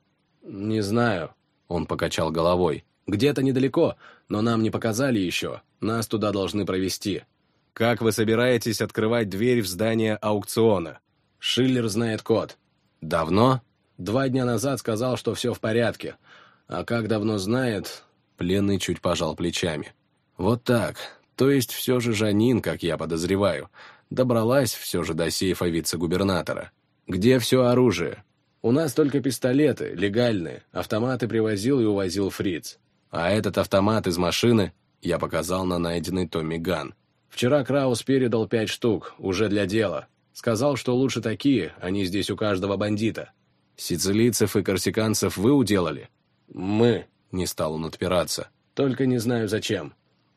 Speaker 2: Не знаю.
Speaker 1: Он покачал головой.
Speaker 2: Где-то недалеко, но нам не показали еще. Нас туда должны провести.
Speaker 1: Как вы собираетесь открывать дверь в здание аукциона?
Speaker 2: Шиллер знает код.
Speaker 1: Давно?
Speaker 2: Два дня назад сказал, что все в порядке. А как давно знает...
Speaker 1: Пленный чуть пожал плечами. Вот так. То есть все же Жанин, как я подозреваю, добралась все же до сейфа вице-губернатора. Где все оружие?
Speaker 2: У нас только пистолеты, легальные. Автоматы привозил и увозил Фриц.
Speaker 1: А этот автомат из машины я показал на найденный Томми Ган.
Speaker 2: Вчера Краус передал пять штук, уже для дела. Сказал, что лучше такие, они здесь у каждого бандита.
Speaker 1: Сицилийцев и корсиканцев вы уделали?
Speaker 2: Мы.
Speaker 1: Не стал он отпираться.
Speaker 2: Только не знаю зачем.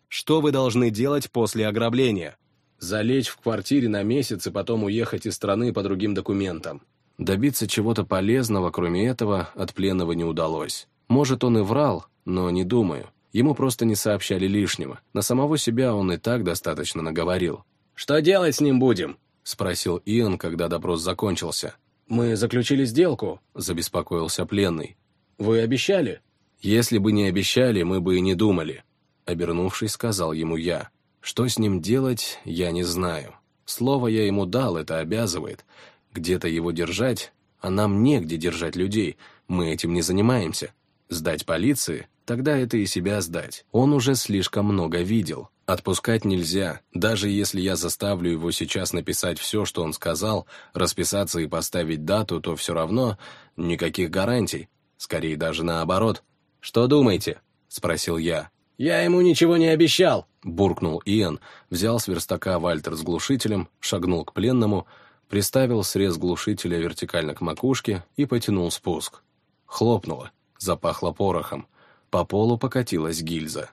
Speaker 1: Что вы должны делать после ограбления?
Speaker 2: Залечь в квартире на месяц и потом уехать из страны по другим документам.
Speaker 1: Добиться чего-то полезного, кроме этого, от пленного не удалось. Может, он и врал, но не думаю. Ему просто не сообщали лишнего. На самого себя он и так достаточно наговорил.
Speaker 2: «Что делать с ним будем?»
Speaker 1: — спросил Иэн, когда допрос закончился.
Speaker 2: «Мы заключили сделку», —
Speaker 1: забеспокоился пленный.
Speaker 2: «Вы обещали?»
Speaker 1: «Если бы не обещали, мы бы и не думали», — обернувшись, сказал ему я. «Что с ним делать, я не знаю. Слово я ему дал, это обязывает. Где-то его держать, а нам негде держать людей, мы этим не занимаемся. Сдать полиции? Тогда это и себя сдать. Он уже слишком много видел. Отпускать нельзя. Даже если я заставлю его сейчас написать все, что он сказал, расписаться и поставить дату, то все равно никаких гарантий. Скорее даже наоборот. «Что думаете?» — спросил я.
Speaker 2: «Я ему ничего не обещал!»
Speaker 1: — буркнул Иэн, взял с верстака Вальтер с глушителем, шагнул к пленному, приставил срез глушителя вертикально к макушке и потянул спуск. Хлопнуло запахло порохом. По полу покатилась гильза.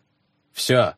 Speaker 2: «Все!»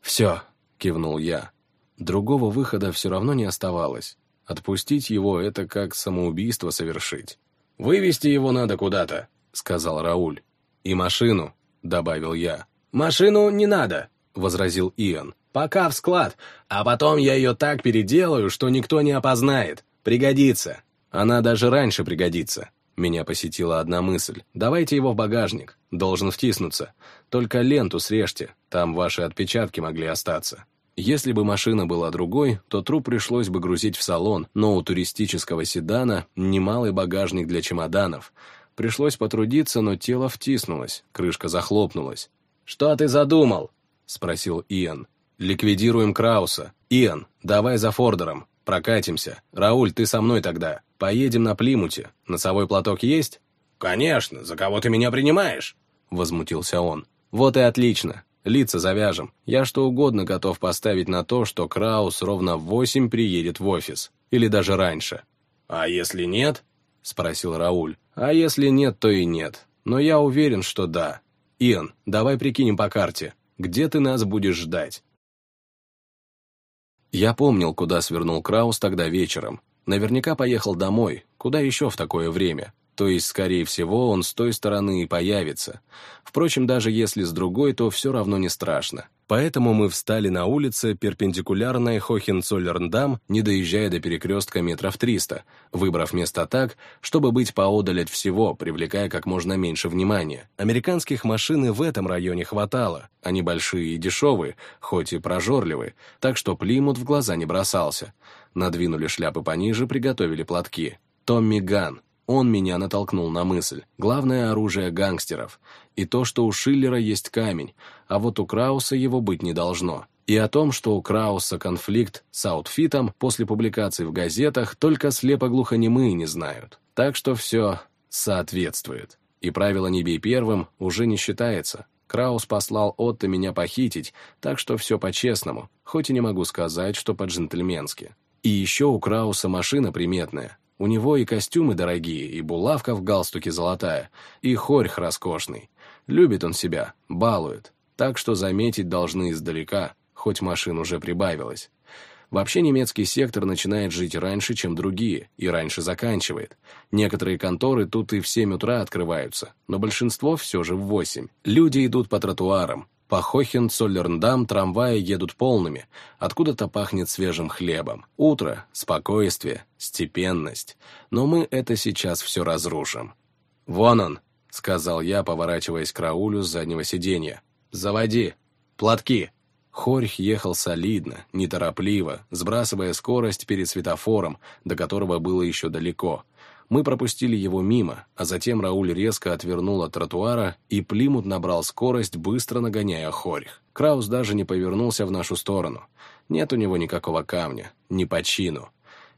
Speaker 1: «Все!» — кивнул я. Другого выхода все равно не оставалось. Отпустить его — это как самоубийство совершить.
Speaker 2: «Вывести его надо куда-то», —
Speaker 1: сказал Рауль. «И машину», — добавил я.
Speaker 2: «Машину не надо», —
Speaker 1: возразил Иэн.
Speaker 2: «Пока в склад, а потом я ее так переделаю, что никто не опознает. Пригодится».
Speaker 1: «Она даже раньше пригодится», меня посетила одна мысль. «Давайте его в багажник. Должен втиснуться. Только ленту срежьте, там ваши отпечатки могли остаться». Если бы машина была другой, то труп пришлось бы грузить в салон, но у туристического седана немалый багажник для чемоданов. Пришлось потрудиться, но тело втиснулось, крышка захлопнулась.
Speaker 2: «Что ты задумал?»
Speaker 1: — спросил Иэн. «Ликвидируем Крауса. Иэн, давай за Фордером. Прокатимся. Рауль, ты со мной тогда. Поедем на Плимуте. Носовой платок есть?
Speaker 2: Конечно. За кого ты меня принимаешь?
Speaker 1: — возмутился он. «Вот и отлично. Лица завяжем. Я что угодно готов поставить на то, что Краус ровно в восемь приедет в офис. Или даже раньше». «А если нет?» — спросил Рауль. «А если нет, то и нет. Но я уверен, что да. Иэн, давай прикинем по карте. Где ты нас будешь ждать?» Я помнил, куда свернул Краус тогда вечером. Наверняка поехал домой. Куда еще в такое время? То есть, скорее всего, он с той стороны и появится. Впрочем, даже если с другой, то все равно не страшно. Поэтому мы встали на улице, перпендикулярной Хохенцоллерндам, не доезжая до перекрестка метров 300, выбрав место так, чтобы быть поодаль от всего, привлекая как можно меньше внимания. Американских машин и в этом районе хватало. Они большие и дешевые, хоть и прожорливые, так что Плимут в глаза не бросался. Надвинули шляпы пониже, приготовили платки. Томми Ган, он меня натолкнул на мысль. Главное оружие гангстеров. И то, что у Шиллера есть камень, а вот у Крауса его быть не должно. И о том, что у Крауса конфликт с аутфитом после публикации в газетах только слепо-глухонемые не знают. Так что все соответствует. И правило «не бей первым» уже не считается. Краус послал Отто меня похитить, так что все по-честному, хоть и не могу сказать, что по-джентльменски. И еще у Крауса машина приметная. У него и костюмы дорогие, и булавка в галстуке золотая, и хорьх роскошный. Любит он себя, балует. Так что заметить должны издалека, хоть машин уже прибавилось. Вообще немецкий сектор начинает жить раньше, чем другие, и раньше заканчивает. Некоторые конторы тут и в 7 утра открываются, но большинство все же в 8. Люди идут по тротуарам, по Хохен-Цоллерндам трамваи едут полными, откуда-то пахнет свежим хлебом. Утро, спокойствие, степенность. Но мы это сейчас все разрушим. «Вон он», — сказал я, поворачиваясь к Раулю с заднего сиденья. «Заводи! Платки!» Хорьх ехал солидно, неторопливо, сбрасывая скорость перед светофором, до которого было еще далеко — мы пропустили его мимо, а затем Рауль резко отвернул от тротуара, и Плимут набрал скорость, быстро нагоняя Хорих. Краус даже не повернулся в нашу сторону. Нет у него никакого камня, ни по чину.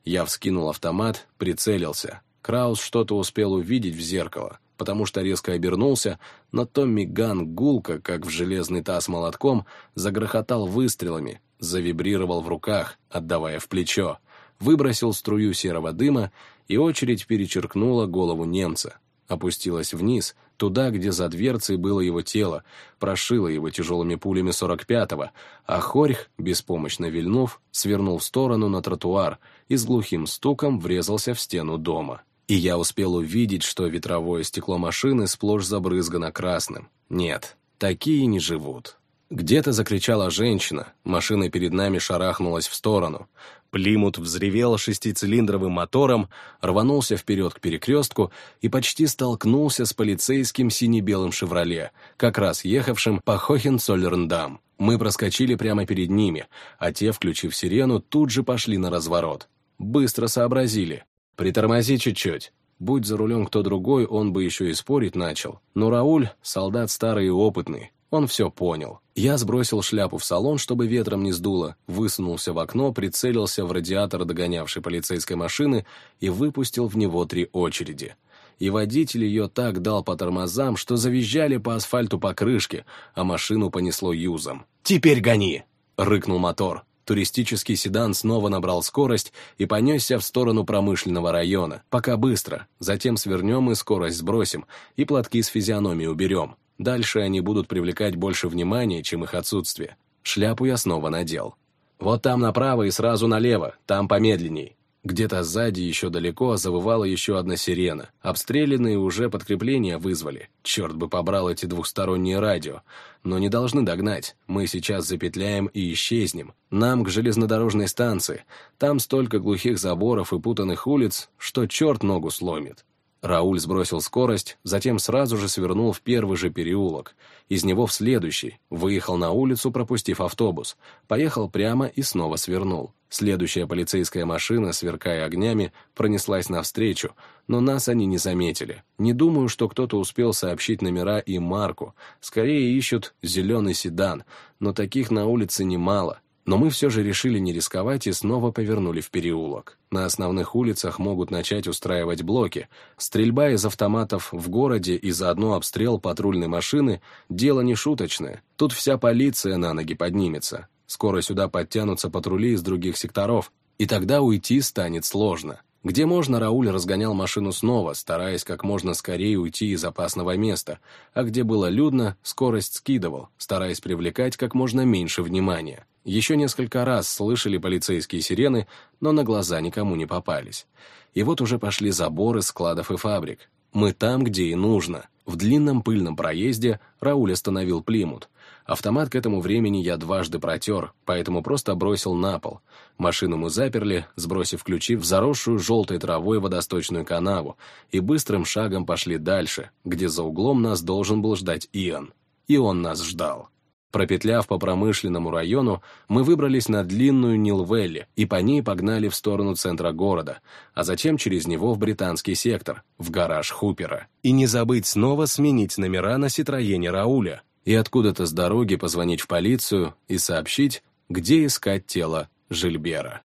Speaker 1: Я вскинул автомат, прицелился. Краус что-то успел увидеть в зеркало, потому что резко обернулся, но Томми Ган гулко, как в железный таз молотком, загрохотал выстрелами, завибрировал в руках, отдавая в плечо, выбросил струю серого дыма и очередь перечеркнула голову немца, опустилась вниз, туда, где за дверцей было его тело, прошила его тяжелыми пулями 45-го, а Хорьх, беспомощно вильнув, свернул в сторону на тротуар и с глухим стуком врезался в стену дома. И я успел увидеть, что ветровое стекло машины сплошь забрызгано красным. Нет, такие не живут. Где-то закричала женщина, машина перед нами шарахнулась в сторону. Плимут взревел шестицилиндровым мотором, рванулся вперед к перекрестку и почти столкнулся с полицейским сине-белым «Шевроле», как раз ехавшим по Хохенцоллерндам. Мы проскочили прямо перед ними, а те, включив сирену, тут же пошли на разворот. Быстро сообразили. «Притормози чуть-чуть». Будь за рулем кто другой, он бы еще и спорить начал. Но Рауль — солдат старый и опытный, он все понял. Я сбросил шляпу в салон, чтобы ветром не сдуло, высунулся в окно, прицелился в радиатор догонявшей полицейской машины и выпустил в него три очереди. И водитель ее так дал по тормозам, что завизжали по асфальту покрышки, а машину понесло юзом. «Теперь гони!» — рыкнул мотор. Туристический седан снова набрал скорость и понесся в сторону промышленного района. Пока быстро, затем свернем и скорость сбросим, и платки с физиономией уберем. Дальше они будут привлекать больше внимания, чем их отсутствие. Шляпу я снова надел. Вот там направо и сразу налево, там помедленней. Где-то сзади, еще далеко, завывала еще одна сирена. Обстрелянные уже подкрепления вызвали. Черт бы побрал эти двухсторонние радио. Но не должны догнать. Мы сейчас запетляем и исчезнем. Нам к железнодорожной станции. Там столько глухих заборов и путанных улиц, что черт ногу сломит. Рауль сбросил скорость, затем сразу же свернул в первый же переулок, из него в следующий, выехал на улицу, пропустив автобус, поехал прямо и снова свернул. Следующая полицейская машина, сверкая огнями, пронеслась навстречу, но нас они не заметили. Не думаю, что кто-то успел сообщить номера и марку, скорее ищут зеленый седан, но таких на улице немало. Но мы все же решили не рисковать и снова повернули в переулок. На основных улицах могут начать устраивать блоки. Стрельба из автоматов в городе и заодно обстрел патрульной машины – дело не шуточное. Тут вся полиция на ноги поднимется. Скоро сюда подтянутся патрули из других секторов, и тогда уйти станет сложно. Где можно, Рауль разгонял машину снова, стараясь как можно скорее уйти из опасного места, а где было людно, скорость скидывал, стараясь привлекать как можно меньше внимания. Еще несколько раз слышали полицейские сирены, но на глаза никому не попались. И вот уже пошли заборы складов и фабрик. Мы там, где и нужно. В длинном пыльном проезде Рауль остановил Плимут. Автомат к этому времени я дважды протер, поэтому просто бросил на пол. Машину мы заперли, сбросив ключи в заросшую желтой травой водосточную канаву, и быстрым шагом пошли дальше, где за углом нас должен был ждать Иоанн. И он нас ждал. Пропетляв по промышленному району, мы выбрались на длинную Нилвелли и по ней погнали в сторону центра города, а затем через него в британский сектор, в гараж Хупера. И не забыть снова сменить номера на Ситроене Рауля, и откуда-то с дороги позвонить в полицию и сообщить, где искать тело Жильбера.